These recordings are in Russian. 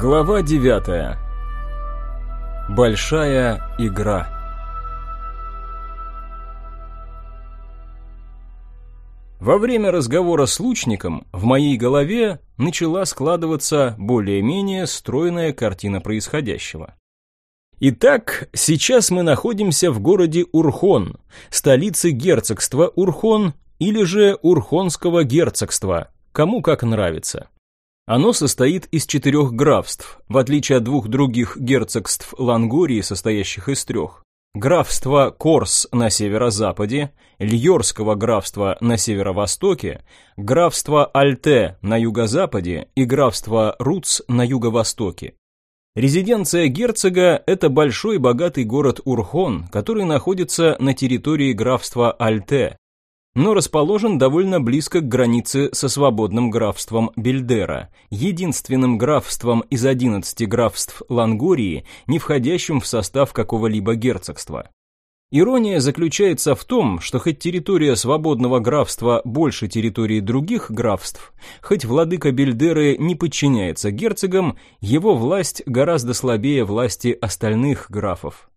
Глава 9. Большая игра. Во время разговора с лучником в моей голове начала складываться более-менее стройная картина происходящего. Итак, сейчас мы находимся в городе Урхон, столице герцогства Урхон или же Урхонского герцогства, кому как нравится. Оно состоит из четырех графств, в отличие от двух других герцогств Лангории, состоящих из трех. Графства Корс на северо-западе, Льорского графства на северо-востоке, графства Альте на юго-западе и графства Руц на юго-востоке. Резиденция герцога – это большой богатый город Урхон, который находится на территории графства Альте, но расположен довольно близко к границе со свободным графством Бельдера, единственным графством из 11 графств Лангории, не входящим в состав какого-либо герцогства. Ирония заключается в том, что хоть территория свободного графства больше территории других графств, хоть владыка Бельдеры не подчиняется герцогам, его власть гораздо слабее власти остальных графов.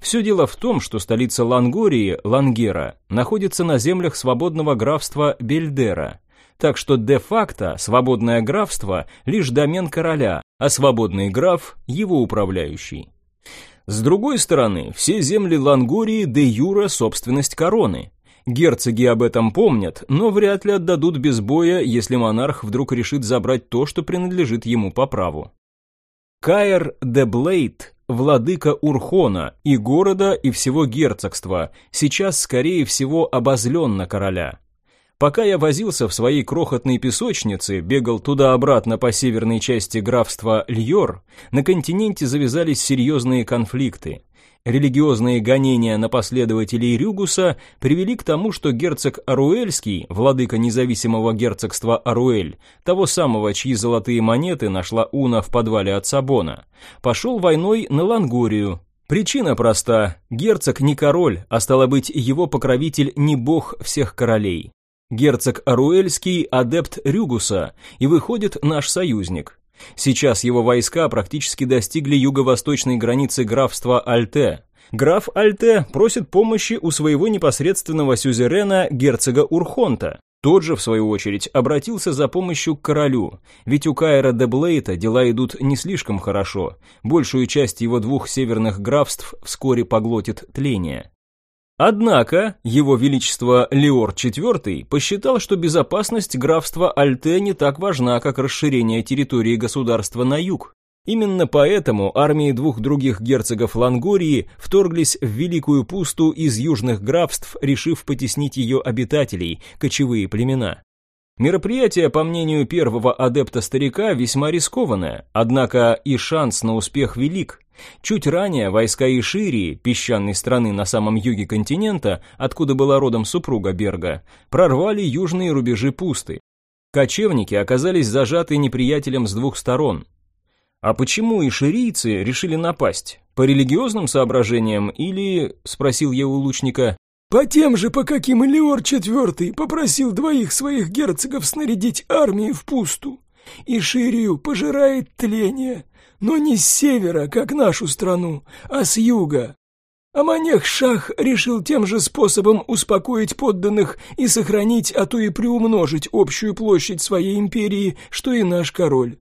Все дело в том, что столица Лангории, Лангера, находится на землях свободного графства Бельдера, так что де-факто свободное графство – лишь домен короля, а свободный граф – его управляющий. С другой стороны, все земли Лангории де-юра – собственность короны. Герцоги об этом помнят, но вряд ли отдадут без боя, если монарх вдруг решит забрать то, что принадлежит ему по праву. Каэр де Блейд владыка Урхона и города, и всего герцогства, сейчас, скорее всего, обозлен на короля. Пока я возился в своей крохотной песочнице, бегал туда-обратно по северной части графства Льор, на континенте завязались серьезные конфликты. Религиозные гонения на последователей Рюгуса привели к тому, что герцог Аруэльский, владыка независимого герцогства Аруэль, того самого, чьи золотые монеты нашла Уна в подвале от Сабона, пошел войной на Лангорию. Причина проста. Герцог не король, а стало быть, его покровитель не бог всех королей. Герцог Аруэльский – адепт Рюгуса, и выходит наш союзник. Сейчас его войска практически достигли юго-восточной границы графства Альте. Граф Альте просит помощи у своего непосредственного сюзерена герцога Урхонта. Тот же, в свою очередь, обратился за помощью к королю, ведь у Кайра де Блейта дела идут не слишком хорошо, большую часть его двух северных графств вскоре поглотит тление. Однако, его величество Леор IV посчитал, что безопасность графства Альте не так важна, как расширение территории государства на юг. Именно поэтому армии двух других герцогов Лангории вторглись в Великую Пусту из южных графств, решив потеснить ее обитателей, кочевые племена. Мероприятие, по мнению первого адепта-старика, весьма рискованное, однако и шанс на успех велик. Чуть ранее войска Иширии, песчаной страны на самом юге континента, откуда была родом супруга Берга, прорвали южные рубежи пусты. Кочевники оказались зажаты неприятелем с двух сторон. А почему иширийцы решили напасть? По религиозным соображениям или, спросил я у лучника, по тем же, по каким Леор IV попросил двоих своих герцогов снарядить армии пусту. И Ширию пожирает тление, но не с севера, как нашу страну, а с юга. Аманех-шах решил тем же способом успокоить подданных и сохранить, а то и приумножить общую площадь своей империи, что и наш король.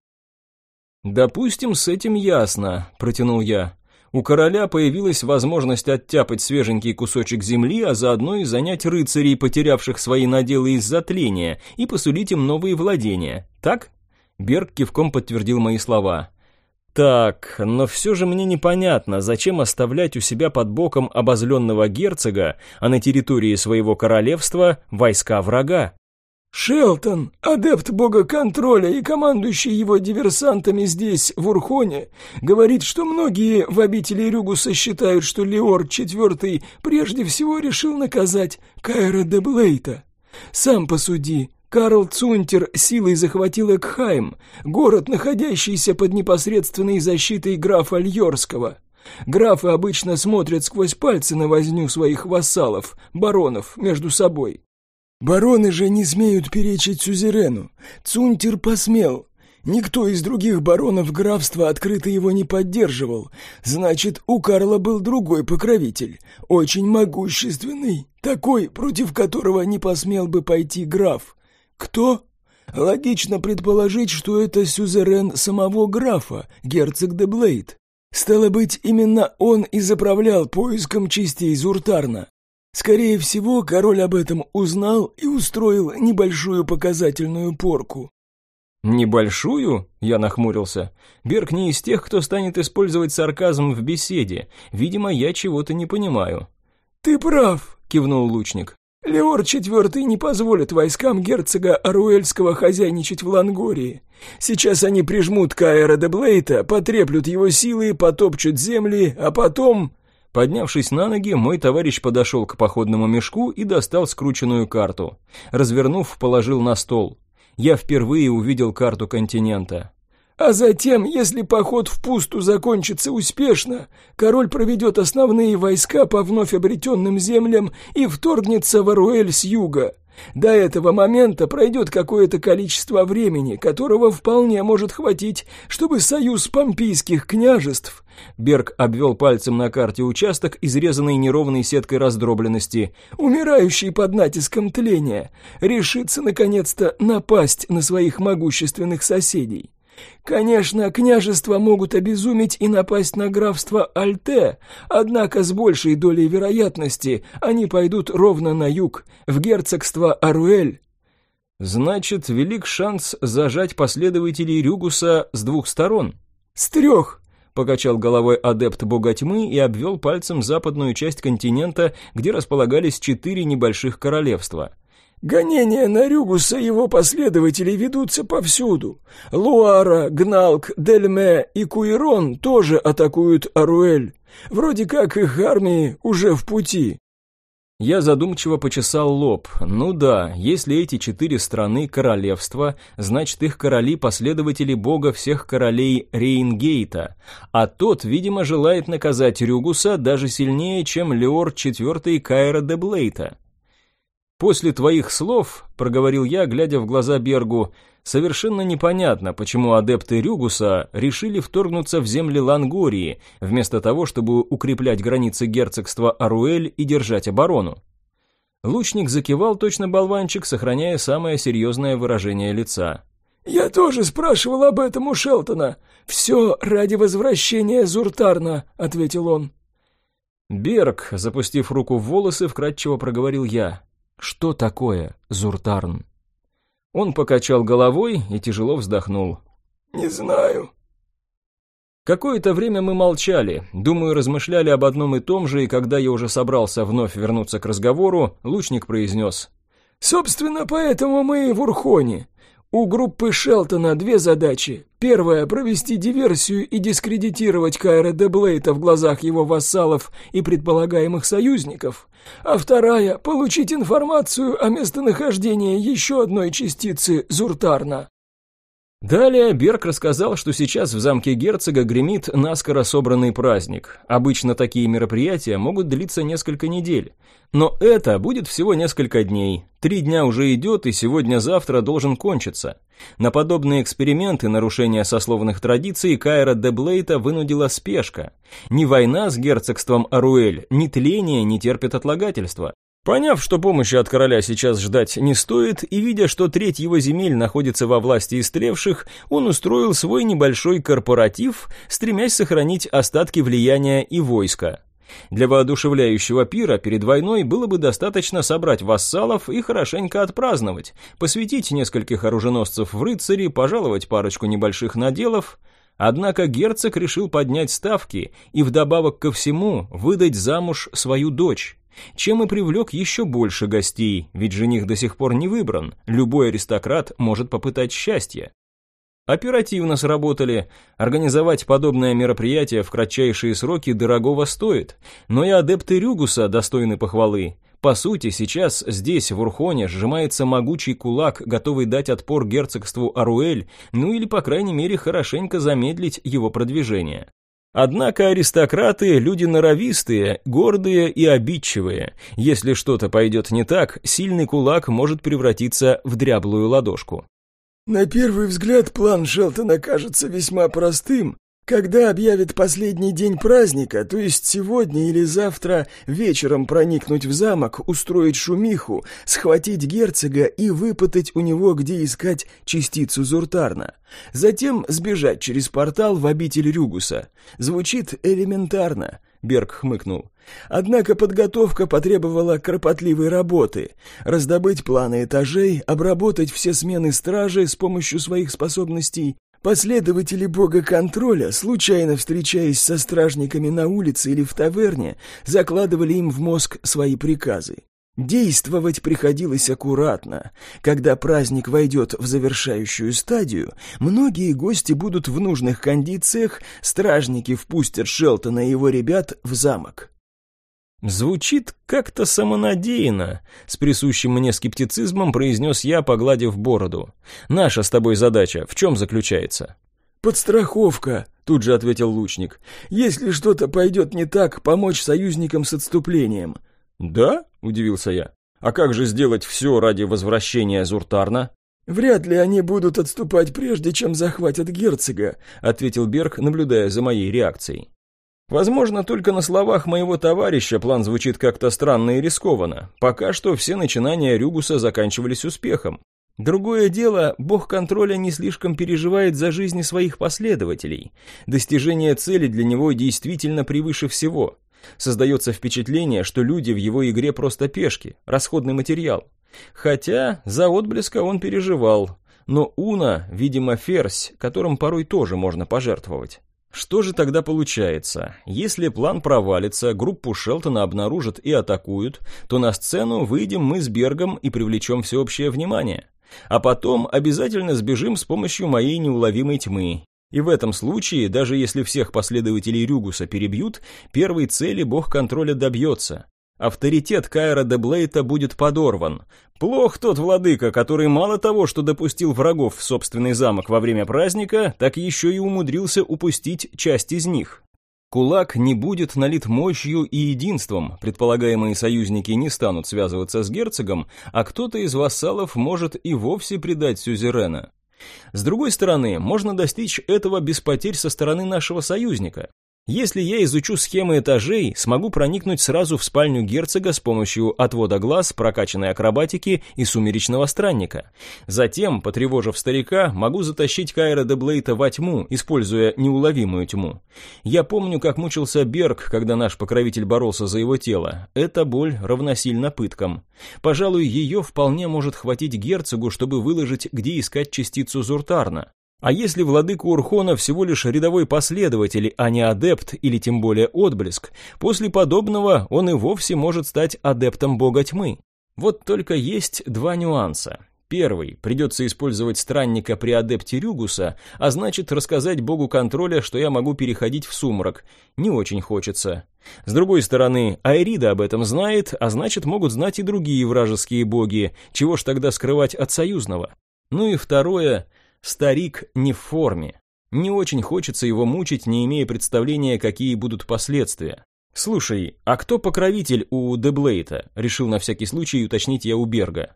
«Допустим, с этим ясно», — протянул я у короля появилась возможность оттяпать свеженький кусочек земли, а заодно и занять рыцарей, потерявших свои наделы из-за тления, и посулить им новые владения. Так? Берг кивком подтвердил мои слова. Так, но все же мне непонятно, зачем оставлять у себя под боком обозленного герцога, а на территории своего королевства войска врага. Шелтон, адепт бога контроля и командующий его диверсантами здесь, в Урхоне, говорит, что многие в обители Рюгуса считают, что Леор IV прежде всего решил наказать Кайра де Блейта. Сам посуди, Карл Цунтер силой захватил Экхайм, город, находящийся под непосредственной защитой графа Льорского. Графы обычно смотрят сквозь пальцы на возню своих вассалов, баронов, между собой. Бароны же не смеют перечить сюзерену. Цунтер посмел. Никто из других баронов графства открыто его не поддерживал. Значит, у Карла был другой покровитель, очень могущественный, такой, против которого не посмел бы пойти граф. Кто? Логично предположить, что это сюзерен самого графа, герцог де Блейд. Стало быть, именно он и заправлял поиском частей Зуртарна. Скорее всего, король об этом узнал и устроил небольшую показательную порку. «Небольшую?» — я нахмурился. «Берг не из тех, кто станет использовать сарказм в беседе. Видимо, я чего-то не понимаю». «Ты прав», — кивнул лучник. Леор IV не позволит войскам герцога Аруэльского хозяйничать в Лангории. Сейчас они прижмут Каэра де Блейта, потреплют его силы, потопчут земли, а потом...» Поднявшись на ноги, мой товарищ подошел к походному мешку и достал скрученную карту. Развернув, положил на стол. Я впервые увидел карту континента. А затем, если поход в пусту закончится успешно, король проведет основные войска по вновь обретенным землям и вторгнется в Аруэль с юга. До этого момента пройдет какое-то количество времени, которого вполне может хватить, чтобы союз помпийских княжеств Берг обвел пальцем на карте участок, изрезанный неровной сеткой раздробленности, умирающий под натиском тления, решится наконец-то напасть на своих могущественных соседей. Конечно, княжества могут обезуметь и напасть на графство Альте, однако с большей долей вероятности они пойдут ровно на юг, в герцогство Аруэль. Значит, велик шанс зажать последователей Рюгуса с двух сторон. С трех, покачал головой адепт бога тьмы и обвел пальцем западную часть континента, где располагались четыре небольших королевства – Гонения на Рюгуса и его последователи ведутся повсюду. Луара, Гналк, Дельме и Куирон тоже атакуют Аруэль. Вроде как их армии уже в пути. Я задумчиво почесал лоб. Ну да, если эти четыре страны королевства, значит их короли последователи бога всех королей Рейнгейта, а тот, видимо, желает наказать Рюгуса даже сильнее, чем Леор IV Кайра де Блейта. «После твоих слов», — проговорил я, глядя в глаза Бергу, «совершенно непонятно, почему адепты Рюгуса решили вторгнуться в земли Лангории, вместо того, чтобы укреплять границы герцогства Аруэль и держать оборону». Лучник закивал точно болванчик, сохраняя самое серьезное выражение лица. «Я тоже спрашивал об этом у Шелтона. Все ради возвращения Зуртарна», — ответил он. «Берг», запустив руку в волосы, вкратчиво проговорил я. Что такое Зуртарн? Он покачал головой и тяжело вздохнул. Не знаю. Какое-то время мы молчали, думаю, размышляли об одном и том же, и когда я уже собрался вновь вернуться к разговору, лучник произнес. «Собственно, поэтому мы в Урхоне. У группы Шелтона две задачи. Первая – провести диверсию и дискредитировать Кайра де Блейта в глазах его вассалов и предполагаемых союзников. А вторая – получить информацию о местонахождении еще одной частицы Зуртарна. Далее Берг рассказал, что сейчас в замке герцога гремит наскоро собранный праздник. Обычно такие мероприятия могут длиться несколько недель. Но это будет всего несколько дней. Три дня уже идет и сегодня-завтра должен кончиться. На подобные эксперименты нарушения сословных традиций Кайра де Блейта вынудила спешка. Ни война с герцогством Аруэль, ни тление не терпят отлагательства. Поняв, что помощи от короля сейчас ждать не стоит, и видя, что треть его земель находится во власти истревших, он устроил свой небольшой корпоратив, стремясь сохранить остатки влияния и войска. Для воодушевляющего пира перед войной было бы достаточно собрать вассалов и хорошенько отпраздновать, посвятить нескольких оруженосцев в рыцари, пожаловать парочку небольших наделов. Однако герцог решил поднять ставки и вдобавок ко всему выдать замуж свою дочь чем и привлек еще больше гостей, ведь жених до сих пор не выбран, любой аристократ может попытать счастье. Оперативно сработали. Организовать подобное мероприятие в кратчайшие сроки дорогого стоит, но и адепты Рюгуса достойны похвалы. По сути, сейчас здесь, в Урхоне, сжимается могучий кулак, готовый дать отпор герцогству Аруэль, ну или, по крайней мере, хорошенько замедлить его продвижение. Однако аристократы – люди норовистые, гордые и обидчивые. Если что-то пойдет не так, сильный кулак может превратиться в дряблую ладошку. На первый взгляд план Шелтона кажется весьма простым, когда объявят последний день праздника, то есть сегодня или завтра вечером проникнуть в замок, устроить шумиху, схватить герцога и выпытать у него, где искать частицу Зуртарна. Затем сбежать через портал в обитель Рюгуса. Звучит элементарно, Берг хмыкнул. Однако подготовка потребовала кропотливой работы. Раздобыть планы этажей, обработать все смены стражи с помощью своих способностей, Последователи бога контроля, случайно встречаясь со стражниками на улице или в таверне, закладывали им в мозг свои приказы. Действовать приходилось аккуратно. Когда праздник войдет в завершающую стадию, многие гости будут в нужных кондициях, стражники впустят Шелтона и его ребят в замок. «Звучит как-то самонадеянно», — с присущим мне скептицизмом произнес я, погладив бороду. «Наша с тобой задача в чем заключается?» «Подстраховка», — тут же ответил лучник. «Если что-то пойдет не так, помочь союзникам с отступлением». «Да?» — удивился я. «А как же сделать все ради возвращения Зуртарна?» «Вряд ли они будут отступать прежде, чем захватят герцога», — ответил Берг, наблюдая за моей реакцией. Возможно, только на словах моего товарища план звучит как-то странно и рискованно. Пока что все начинания Рюгуса заканчивались успехом. Другое дело, бог контроля не слишком переживает за жизни своих последователей. Достижение цели для него действительно превыше всего. Создается впечатление, что люди в его игре просто пешки, расходный материал. Хотя за отблеска он переживал. Но Уна, видимо, ферзь, которым порой тоже можно пожертвовать. Что же тогда получается? Если план провалится, группу Шелтона обнаружат и атакуют, то на сцену выйдем мы с Бергом и привлечем всеобщее внимание. А потом обязательно сбежим с помощью моей неуловимой тьмы. И в этом случае, даже если всех последователей Рюгуса перебьют, первой цели бог контроля добьется. Авторитет Кайра де Блейта будет подорван. Плох тот владыка, который мало того, что допустил врагов в собственный замок во время праздника, так еще и умудрился упустить часть из них. Кулак не будет налит мощью и единством, предполагаемые союзники не станут связываться с герцогом, а кто-то из вассалов может и вовсе предать сюзерена. С другой стороны, можно достичь этого без потерь со стороны нашего союзника. Если я изучу схемы этажей, смогу проникнуть сразу в спальню герцога с помощью отвода глаз, прокачанной акробатики и сумеречного странника. Затем, потревожив старика, могу затащить Кайра де Блейта во тьму, используя неуловимую тьму. Я помню, как мучился Берг, когда наш покровитель боролся за его тело. Эта боль равносильна пыткам. Пожалуй, ее вполне может хватить герцогу, чтобы выложить, где искать частицу Зуртарна. А если владыка Урхона всего лишь рядовой последователь, а не адепт или тем более отблеск, после подобного он и вовсе может стать адептом бога тьмы. Вот только есть два нюанса. Первый, придется использовать странника при адепте Рюгуса, а значит рассказать богу контроля, что я могу переходить в сумрак. Не очень хочется. С другой стороны, Айрида об этом знает, а значит могут знать и другие вражеские боги, чего ж тогда скрывать от союзного. Ну и второе, Старик не в форме. Не очень хочется его мучить, не имея представления, какие будут последствия. «Слушай, а кто покровитель у Деблейта?» — решил на всякий случай уточнить я у Берга.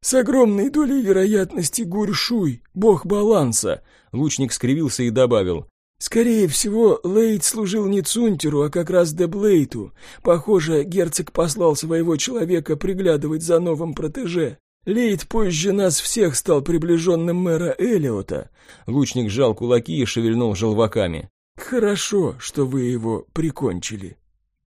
«С огромной долей вероятности Гуршуй, бог баланса», — лучник скривился и добавил. «Скорее всего, Лейт служил не Цунтеру, а как раз Деблейту. Похоже, герцог послал своего человека приглядывать за новым протеже». Лейд позже нас всех стал приближенным мэра Элиота. Лучник сжал кулаки и шевельнул желваками. Хорошо, что вы его прикончили.